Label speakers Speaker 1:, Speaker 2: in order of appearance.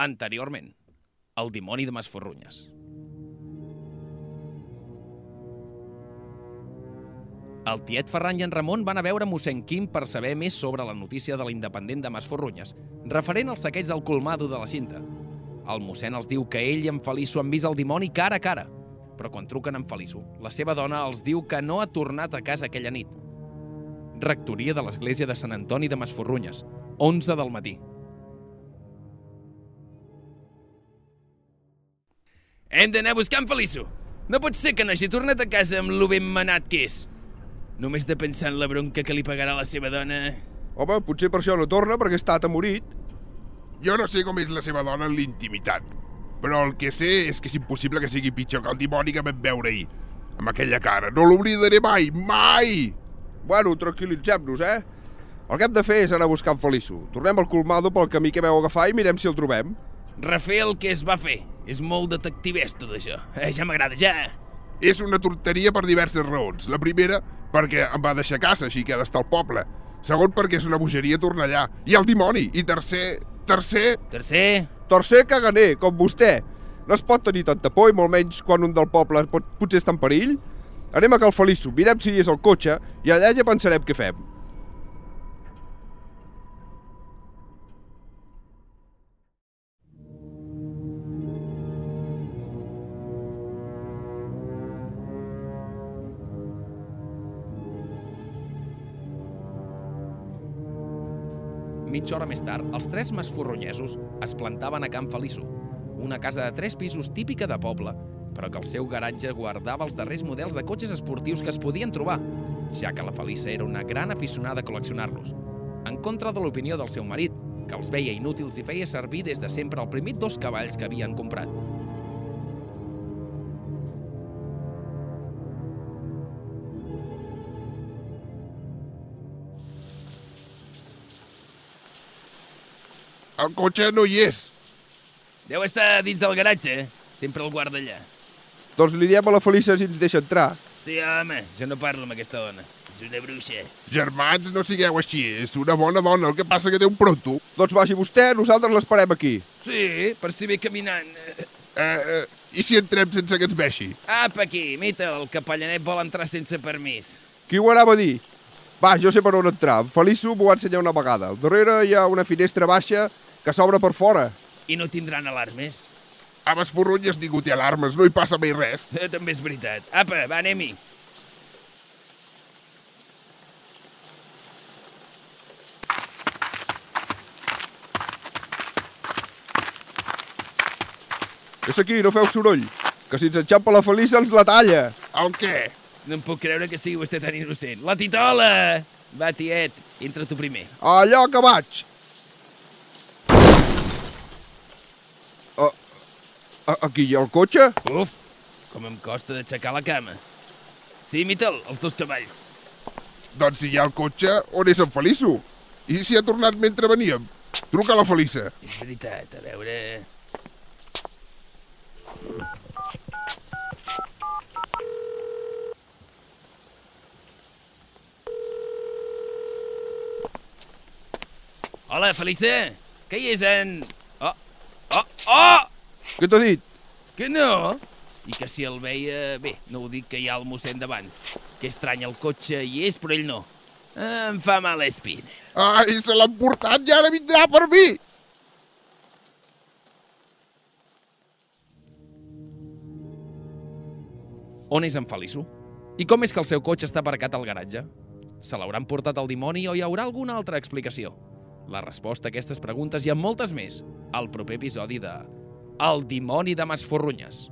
Speaker 1: Anteriorment, el dimoni de Masforrunyes. El tiet Ferran i en Ramon van a veure mossèn Quim per saber més sobre la notícia de l'independent de Masforrunyes, referent al saqueig del colmado de la cinta. El mossèn els diu que ell i en Feliço han vist el dimoni cara a cara, però quan truquen en Feliço, la seva dona els diu que no ha tornat a casa aquella nit. Rectoria de l'església de Sant Antoni de Masforrunyes, 11 del matí.
Speaker 2: Hem d'anar a buscar en Feliço. No pot ser que n'hagi tornat a casa amb lo ben manat que és. Només de pensar en la bronca que li pagarà la seva dona...
Speaker 3: Home, potser per això no torna, perquè està atemorit.
Speaker 4: Jo no sé com és la seva dona en l'intimitat, però el que sé és que és impossible que sigui pitjor que el dimoni que vam veure ahir. Amb aquella cara. No l'oblidaré mai, mai!
Speaker 3: Bueno, tranquil·litzem-nos, eh? El que hem de fer és anar a buscar en Feliço. Tornem al colmado pel camí que veu agafar i mirem si el trobem.
Speaker 2: Refer el que es va fer. És molt detectivès, tot això. Eh, ja m'agrada, ja.
Speaker 4: És una torteria per diverses raons. La primera, perquè em va deixar casa, així que ha d'estar al poble. Segon, perquè és una bogeria tornar allà. I el dimoni. I tercer... Tercer...
Speaker 2: Tercer...
Speaker 3: Tercer caganer, com vostè. No es pot tenir tanta por, i molt menys quan un del poble pot, potser està en perill. Anem a Cal Feliço, mirem si hi és el cotxe, i allà ja pensarem què fem.
Speaker 1: Mitja hora més tard, els tres masforronyesos es plantaven a Can Feliço, una casa de tres pisos típica de poble, però que el seu garatge guardava els darrers models de cotxes esportius que es podien trobar, ja que la Felissa era una gran aficionada a col·leccionar-los. En contra de l'opinió del seu marit, que els veia inútils i feia servir des de sempre el primer dos cavalls que havien comprat.
Speaker 4: El cotxe no hi és.
Speaker 2: Deu estar dins del garatge, eh? Sempre el guarda allà.
Speaker 3: Doncs li diem a la Felissa si ens deixa entrar.
Speaker 2: Sí, home, jo no parlo amb aquesta dona. És una bruixa.
Speaker 4: Germans, no sigueu així. És una bona dona. El que passa que té un pronto.
Speaker 3: Doncs vagi vostè, nosaltres l'esperem aquí.
Speaker 2: Sí, per si ve caminant.
Speaker 4: Eh, eh, I si entrem sense que ens veixi?
Speaker 2: Apa aquí, mita, el capellanet vol entrar sense permís.
Speaker 3: Qui ho anava a dir? Va, jo sé per on entrar. En Feliço m'ho va ensenyar una vegada. Al darrere hi ha una finestra baixa que s'obre per fora.
Speaker 2: I no tindran alarmes?
Speaker 4: A les forrunyes ningú té alarmes, no hi passa mai res.
Speaker 2: Eh, també és veritat. Apa, va, anem-hi.
Speaker 3: És aquí, no feu soroll, que si ens enxampa la Felissa ens la talla.
Speaker 4: El què?
Speaker 2: No em puc creure que sigui vostè tan innocent. La titola! Va, tiet, entra tu primer.
Speaker 3: Allò que vaig. A, a, aquí hi ha el cotxe?
Speaker 2: Uf, com em costa d'aixecar la cama. Sí, Mitel, els dos cavalls.
Speaker 4: Doncs si hi ha el cotxe, on és en Feliço? I si ha tornat mentre veníem? Truca a la Felissa.
Speaker 2: És veritat, a veure... Hola, Felissa. Què hi és en... Oh, oh, oh!
Speaker 3: Què t'ha dit?
Speaker 2: Que no? I que si el veia... Bé, no ho dic que hi ha el mossèn davant. Que estrany, el cotxe hi és, però ell no. Em fa mal espina.
Speaker 4: Ai, se l'han portat i ara vindrà per mi!
Speaker 1: On és en Feliço? I com és que el seu cotxe està aparcat al garatge? Se l'hauran portat al dimoni o hi haurà alguna altra explicació? La resposta a aquestes preguntes i a moltes més al proper episodi de El dimoni de Masforrunyes.